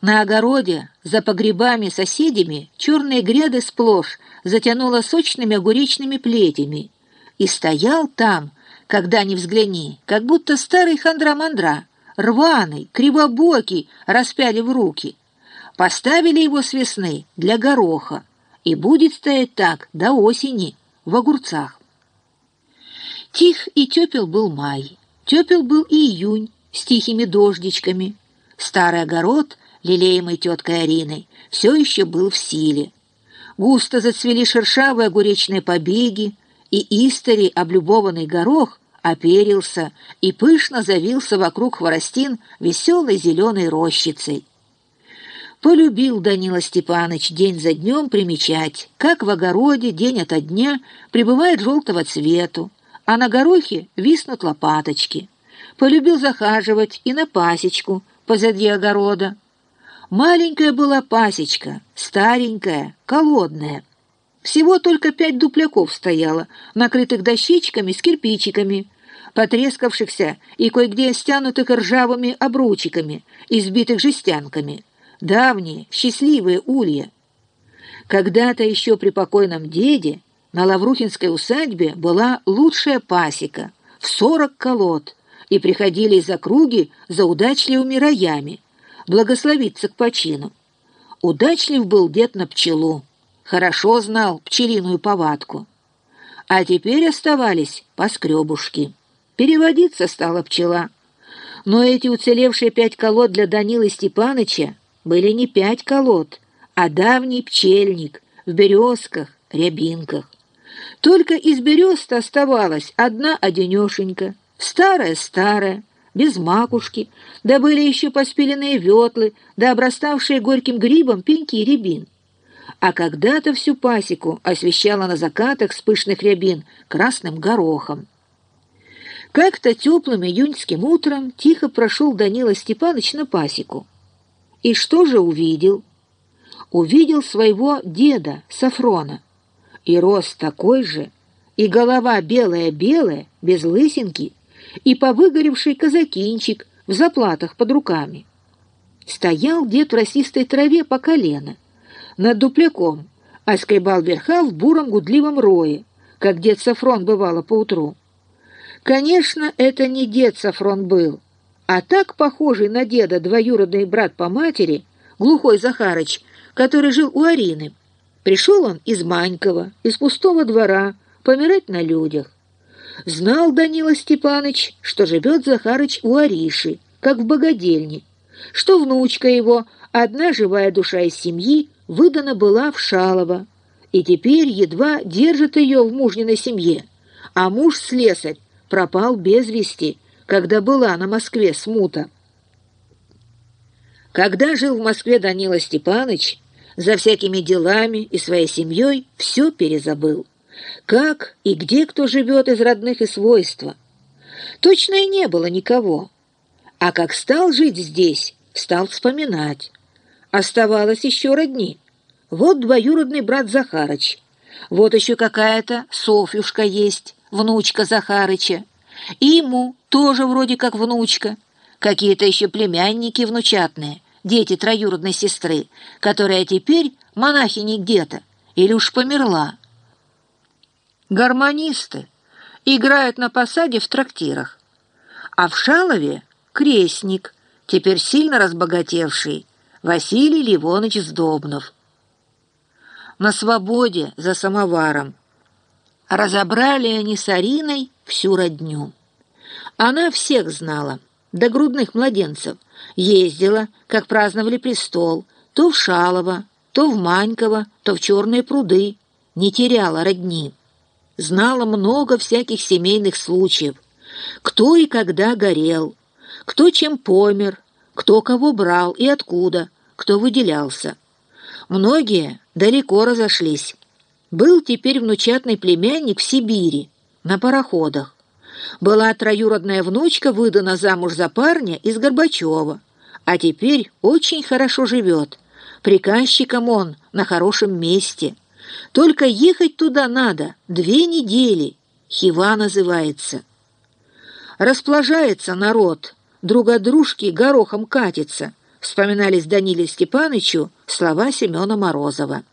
На огороде, за погребами соседями, черные гряды сплошь затянуло сочными огуречными плетями. И стоял там, когда не взгляни, как будто старый хандра-мандра, рваный, кривобокий, распяли в руки. Поставили его с весны для гороха, и будет стоять так до осени в огурцах. Тих и тепел был май, тепел был и июнь с тихими дождичками. Старый огород, лелеемый теткой Ариной, все еще был в силе. Густо зацвели шершавые огуречные побеги, и истори облюбованный горох оперился и пышно завился вокруг хворостин веселой зеленой рощицей. Полюбил Данила Степаныч день за днем примечать, как в огороде день ото дня прибывает желтого цвету, а на горохе виснут лопаточки. Полюбил захаживать и на пасечку позади огорода. Маленькая была пасечка, старенькая, колодная. Всего только пять дупляков стояло, накрытых дощечками с кирпичиками, потрескавшихся и кое-где стянутых ржавыми обручиками, избитых жестянками. Давние, счастливые улья. Когда-то еще при покойном деде на Лаврухинской усадьбе была лучшая пасека в сорок колод, и приходили из округи за удачливыми роями благословиться к почину. Удачлив был дед на пчелу, хорошо знал пчелиную повадку. А теперь оставались поскребушки. Переводиться стала пчела. Но эти уцелевшие пять колод для Данилы Степаныча были не пять колод, а давний пчельник в березках, рябинках. Только из берез оставалась одна одинешенька, старая-старая, без макушки, да были еще поспеленные ветлы, да обраставшие горьким грибом пеньки рябин. А когда-то всю пасеку освещала на закатах с пышных рябин красным горохом. Как-то теплым июньским утром тихо прошел Данила Степанович на пасеку. И что же увидел? Увидел своего деда Сафрона. И рост такой же, и голова белая-белая, без лысинки, и повыгоревший казакинчик в заплатах под руками. Стоял дед в росистой траве по колено, над дупляком, а скребал верха в буром гудливом рое, как дед Сафрон бывало поутру. Конечно, это не дед Сафрон был, а так похожий на деда двоюродный брат по матери, глухой Захарыч, который жил у Арины. Пришел он из Манькова, из пустого двора, помирать на людях. Знал Данила Степаныч, что живет Захарыч у Ариши, как в богадельне, что внучка его, одна живая душа из семьи, выдана была в Шалово, и теперь едва держит ее в мужниной семье, а муж слесарь, пропал без вести, когда была на Москве смута. Когда жил в Москве Данила Степаныч, за всякими делами и своей семьей все перезабыл. Как и где кто живет из родных и свойства. Точно и не было никого. А как стал жить здесь, стал вспоминать. Оставалось еще родни. Вот двоюродный брат Захарыч. Вот еще какая-то Софьюшка есть внучка Захарыча. И ему тоже вроде как внучка. Какие-то еще племянники внучатные, дети троюродной сестры, которая теперь монахини где-то или уж померла. Гармонисты играют на посаде в трактирах. А в Шалове крестник, теперь сильно разбогатевший, Василий Ливонович Сдобнов. На свободе за самоваром Разобрали они с Ариной всю родню. Она всех знала, до грудных младенцев. Ездила, как праздновали престол, то в Шалово, то в Маньково, то в Черные пруды. Не теряла родни. Знала много всяких семейных случаев. Кто и когда горел, кто чем помер, кто кого брал и откуда, кто выделялся. Многие далеко разошлись. Был теперь внучатный племянник в Сибири, на пароходах. Была троюродная внучка выдана замуж за парня из Горбачева, а теперь очень хорошо живет. Приказчиком он на хорошем месте. Только ехать туда надо две недели. Хива называется. Расплажается народ, друг от дружки горохом катится, вспоминались Даниле Степанычу слова Семена Морозова.